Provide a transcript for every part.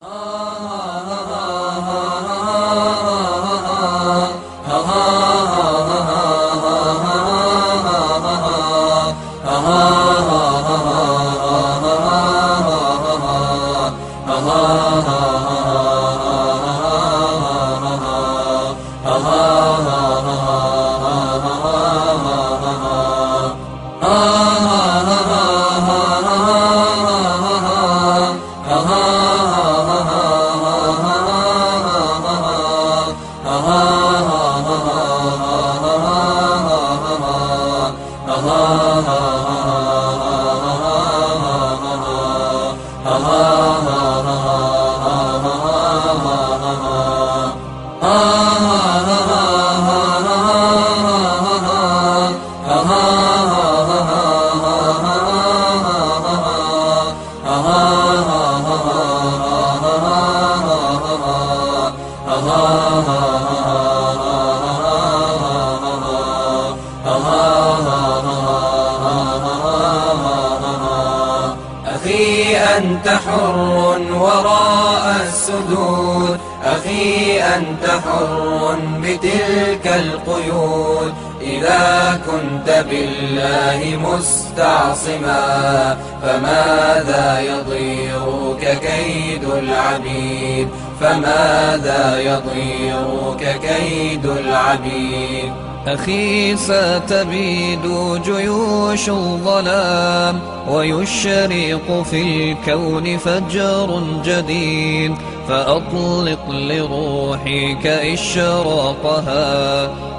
ha ha Allah أخي أنت حر وراء السدود. أخي أنت حر بتلك القيود. إذا كنت بالله مستعصما فماذا يضيرك كيد العبيد؟ فماذا يضيرك كيد العبيد؟ أخي ستبيد جيوش الظلام ويشرق في الكون فجر جديد فأطلق لروحك إشراقها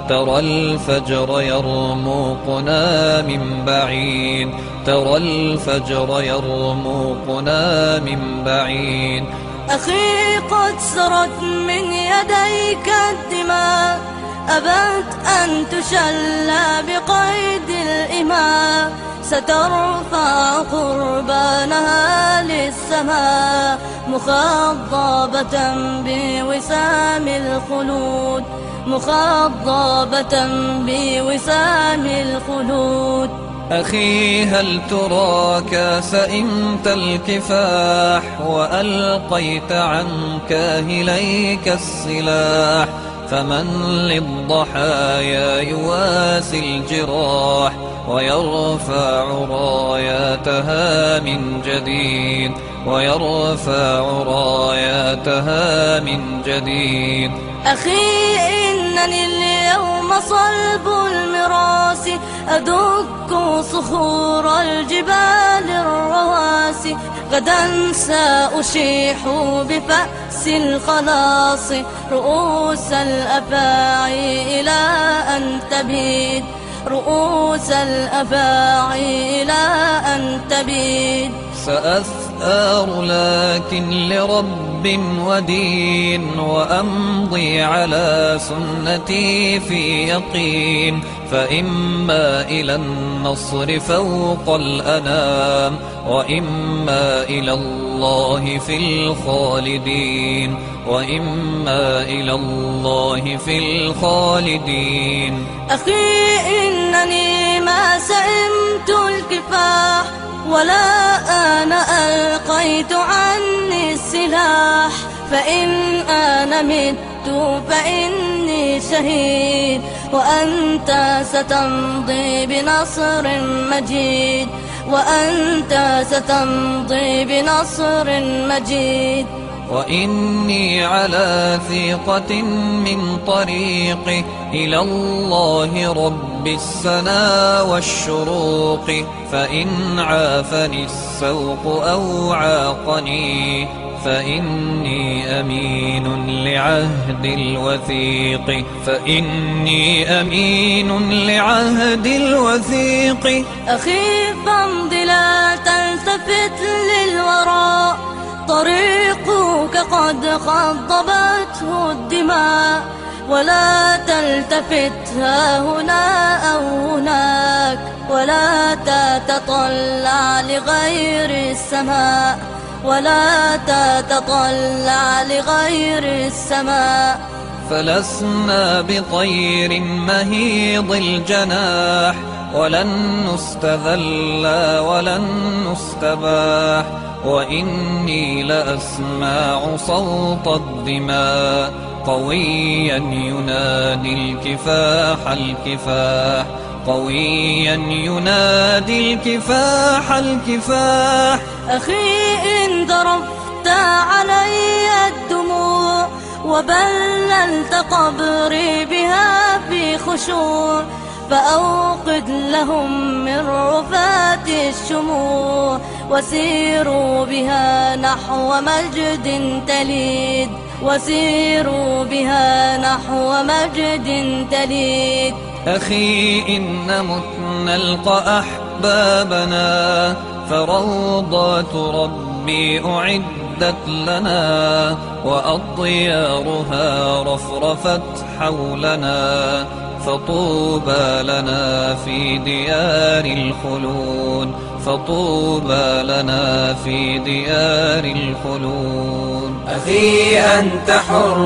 ترى الفجر يرموقنا من بعيد ترى الفجر يرموقنا من بعيد أخي قد سرت من يديك الدماء أبت أن تشلى بقيد الإماء سترفع قربانها للسماء مخضبة بوسام الخلود مخضبة بوسام الخلود. أخي هل تراك سئمت الكفاح وألقيت عن كاهليك السلاح؟ فمن للضحايا يواسي الجراح ويرفع راياتها من جديد ويرفع راياتها من جديد. أخي إنني اليوم صلب المراس أدك صخور الجبال الرواسي غدا سأشيح بفأس الخلاص. رؤوس الأفاعي إلى أن تبيد. رؤوس الأفاعي إلى أن تبيد. سأثار لكن لرب ودين وأمضي على سنتي في يقين. فإما إلى النصر فوق الأنام وإما إلى الله في الخالدين. وإما إلى الله في الخالدين. أخي إنني ما سئمت الكفاح ولا أنا ألقيت عني السلاح. فإن أنا مت فإني شهيد. وأنت ستمضي بنصر مجيد. وأنت ستمضي بنصر مجيد. وإني على ثقة من طريقي إلى الله رب السنا والشروق فإن عافني السوق أو عاقني فإني أمين لعهد الوثيق. فإني أمين لعهد الوثيق. أخي فامض لا تلتفت للوراء طريقك قد خضبته الدماء. ولا تلتفت ها هنا أو هناك. ولا تتطلع لغير السماء. ولا تتطلع لغير السماء. فلسنا بطير مهيض الجناح. ولن نستذل ولن نستباح. وإني لأسمع صوت الدماء قويا ينادي الكفاح الكفاح قويا ينادي الكفاح الكفاح. أخي إن ذرفت علي الدموع وبللت قبري بها في خشوع فأوقد لهم من رفات الشموع وسيروا بها نحو مجد تليد. وسيروا بها نحو مجد تليد. أخي إن مت نلقى أحبابنا فروضات ربي أعدت لنا وأطيارها رفرفت حولنا. فطوبى لنا في ديار الخلود فطوبى لنا في ديار الخلود أخي أنت حر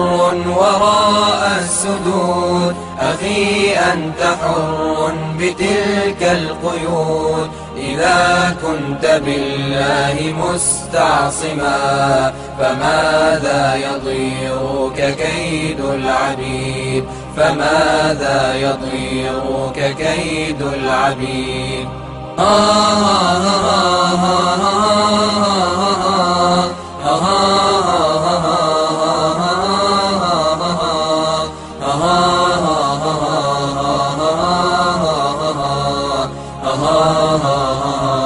وراء السدود أخي أنت حر بتلك القيود. إذا كنت بالله مستعصما فماذا يضيرك كيد العبيد؟ فماذا يضيرك كيد العبيد آه آه آه